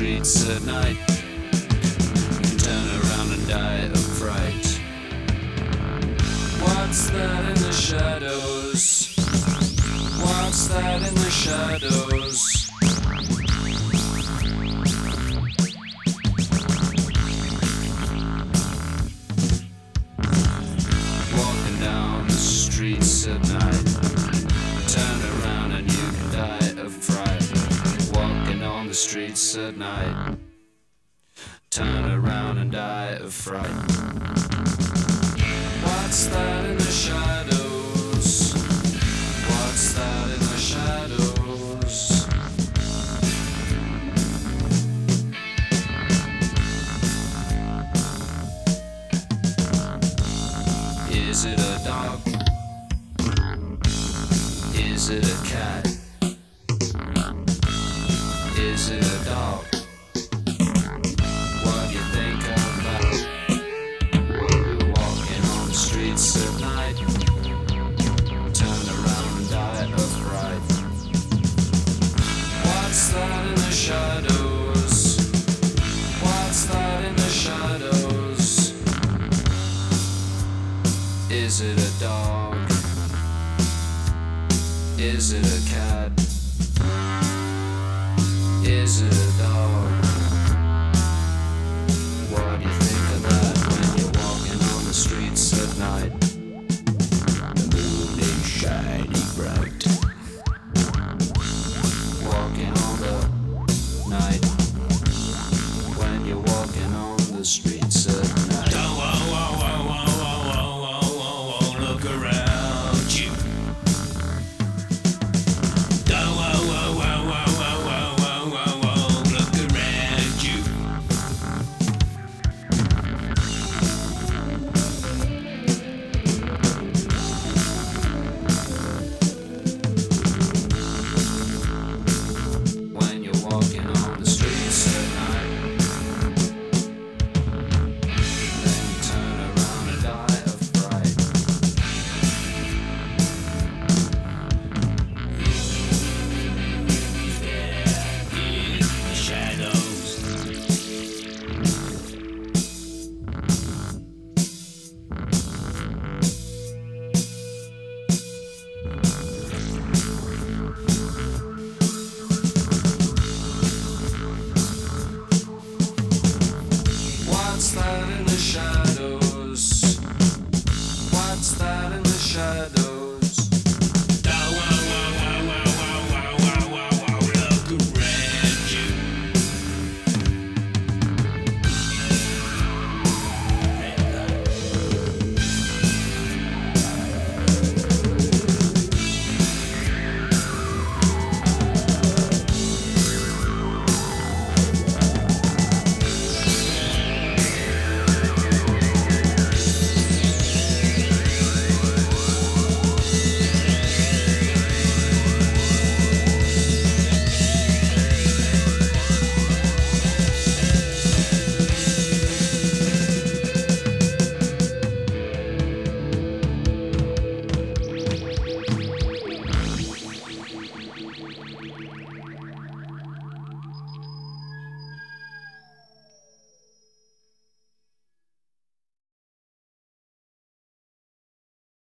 streets at night. Turn around and die of fright. What's that in the shadows? What's that in the shadows? At night. Turn around and die of fright. What's that in the shadows? What's that in the shadows? Is it a dog? Is it a cat? Is it Is it a cat? Is it shadow.